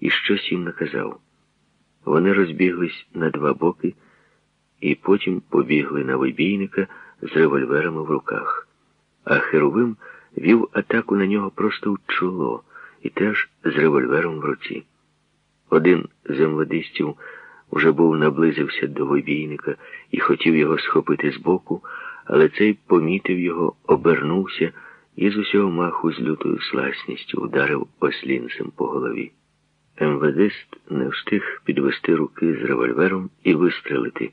і щось їм наказав. Вони розбіглись на два боки і потім побігли на вибійника з револьверами в руках. А Херовим вів атаку на нього просто в чоло і теж з револьвером в руці. Один з младистів уже був наблизився до вибійника і хотів його схопити збоку, але цей помітив його, обернувся і з усього маху з лютою сласністю ударив ослінцем по голові. МВДист не встиг підвести руки з револьвером і вистрелити.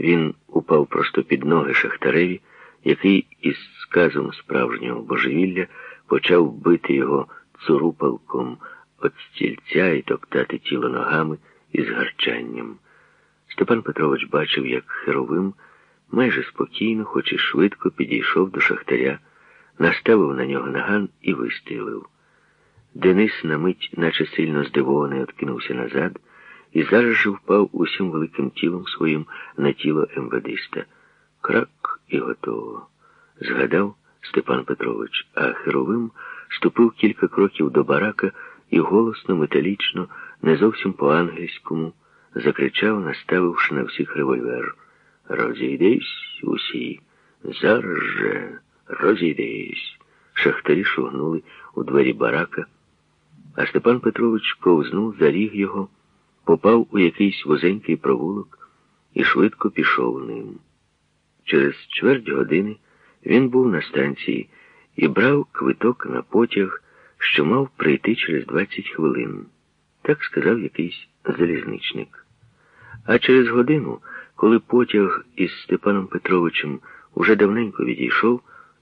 Він упав просто під ноги Шахтареві, який із сказом справжнього божевілля почав бити його цурупалком від стільця і топтати тіло ногами із гарчанням. Степан Петрович бачив, як херовим майже спокійно, хоч і швидко підійшов до шахтаря, наставив на нього наган і вистрілив. Денис на мить, наче сильно здивований, откинувся назад і зараз же впав усім великим тілом своїм на тіло МВДиста. Крак і готово. Згадав Степан Петрович, а херовим ступив кілька кроків до барака і голосно, металічно, не зовсім по-ангельському, закричав, наставивши на всіх револьвер. Розійдись усі. Зараз же розійдись. Шахтарі шугнули у двері барака, а Степан Петрович ковзнув, заріг його, попав у якийсь возенький провулок і швидко пішов ним. Через чверть години він був на станції і брав квиток на потяг, що мав прийти через 20 хвилин. Так сказав якийсь залізничник. А через годину, коли потяг із Степаном Петровичем уже давненько відійшов,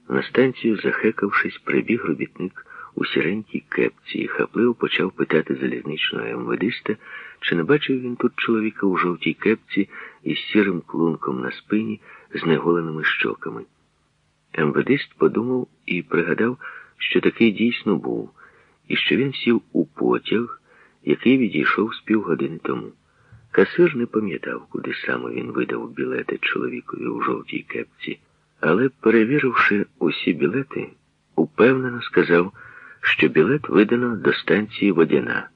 на станцію, захекавшись, прибіг робітник у сіренькій кепці і хапливо почав питати залізничного МВДиста, чи не бачив він тут чоловіка у жовтій кепці із сірим клунком на спині з неголеними щоками. МВДист подумав і пригадав, що такий дійсно був, і що він сів у потяг, який відійшов з півгодини тому. Касир не пам'ятав, куди саме він видав білети чоловікові у жовтій кепці, але, перевіривши усі білети, упевнено сказав, що білет видано до станції Водяна.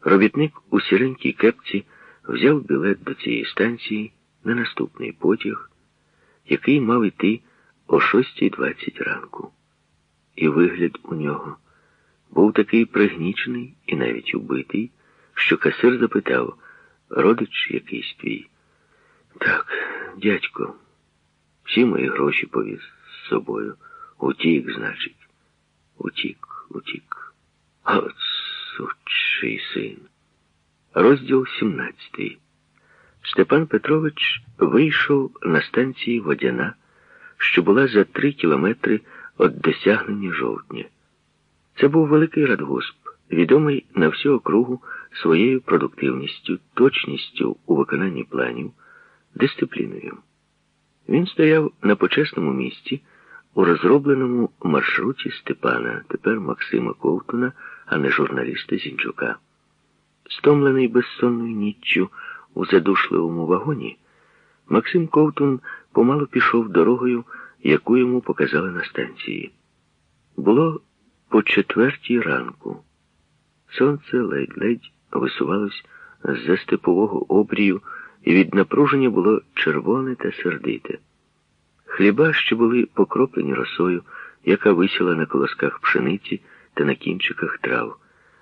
Робітник у сіренькій кепці взяв білет до цієї станції на наступний потяг, який мав іти о 6.20 ранку. І вигляд у нього був такий пригнічений і навіть убитий, що касир запитав, родич якийсь твій. Так, дядько, всі мої гроші повіз з собою. Утік, значить. Утік, утік. От сучий син. Розділ 17. Степан Петрович вийшов на станції Водяна, що була за три кілометри від досягнення жовтня. Це був великий радгосп, відомий на всю округу своєю продуктивністю, точністю у виконанні планів, дисципліною. Він стояв на почесному місці у розробленому маршруті Степана, тепер Максима Ковтуна, а не журналіста Зінчука. Стомлений безсонною ніччю у задушливому вагоні, Максим Ковтун помало пішов дорогою, яку йому показали на станції. Було по четвертій ранку. Сонце ледь-ледь висувалось з-за степового обрію, і від напруження було червоне та сердите. Хліба ще були покроплені росою, яка висіла на колосках пшениці та на кінчиках трав.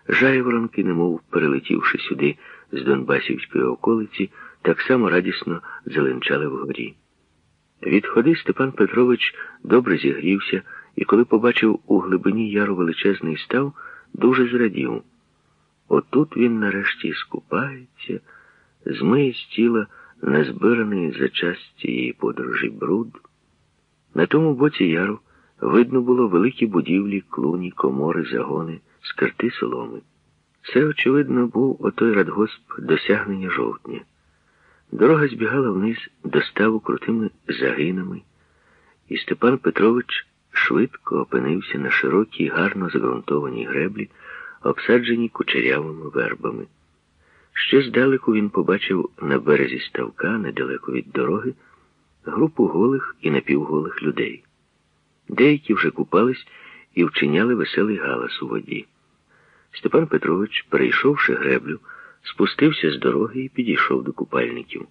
Жайворонки, немов перелетівши сюди з Донбасівської околиці, так само радісно зеленчали вгорі. Від ходи Степан Петрович добре зігрівся і, коли побачив у глибині яру величезний став, дуже зрадів. Отут він нарешті скупається, змиє з тіла назбираний за час цієї подорожі бруд. На тому боці яру видно було великі будівлі, клуні, комори, загони, скарти соломи. Це, очевидно, був отой радгосп досягнення жовтня. Дорога збігала вниз до ставу крутими загинами, і Степан Петрович швидко опинився на широкій, гарно загрунтованій греблі, обсадженій кучерявими вербами. Ще здалеку він побачив на березі ставка, недалеко від дороги, групу голих і напівголих людей. Деякі вже купались і вчиняли веселий галас у воді. Степан Петрович, перейшовши греблю, спустився з дороги і підійшов до купальників.